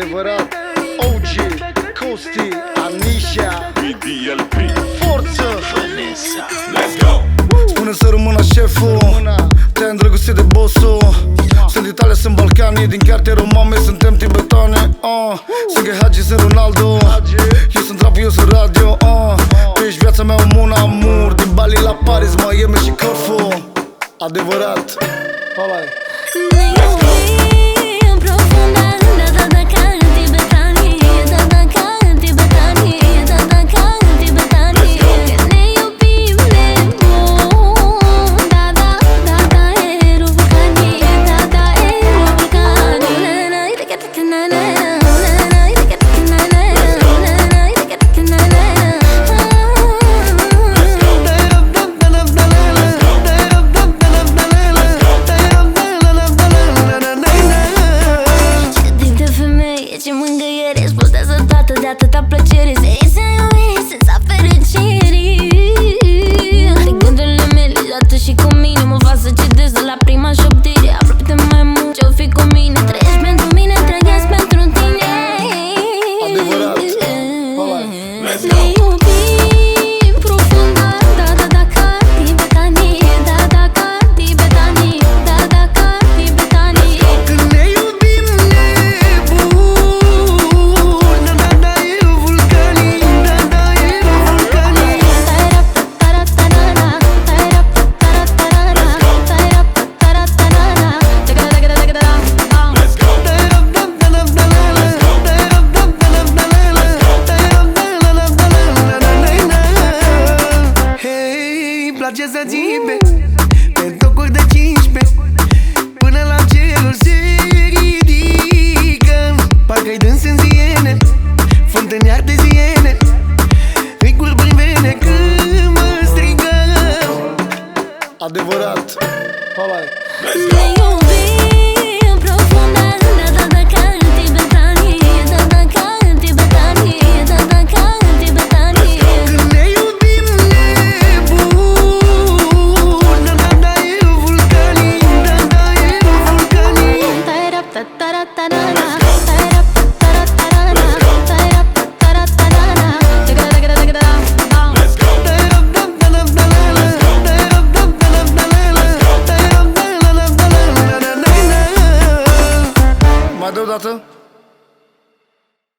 Adevărat. OG, Costi, Anisha BDLP Forță. Let's go. Spune să rămână șeful. Te-ai îndrăgostit de bossul. Sunt Italia, sunt Balcanii Din cartierul mamei suntem tibetane uh. Sunt Hagi, sunt Ronaldo. Eu sunt rap, eu sunt radio uh. Tu ești viața mea, un amur Din Bali la Paris, Miami și Corfu. Adevărat. Ăla-i. Ne iubim profund, だから atâta plăcere Se iese iubire, se sa fericirii De gândurile mele, dată și cu mine Mă fac să cedez de la prima șoptire Aproape mai mult ce-o fi cu mine Trăiești pentru mine, trăiesc pentru tine Adevărat. Ăla-i. Let's Ne go. Hei, place să țipe Pe tocuri de 15 Până la cerul se ridică. Parcă-i dâns în ziene Fântâni arteziene Îi curg prin vene când mă strigă. Adevărat. Ăla-i. Ne iubim profund, Kıvdat'ı.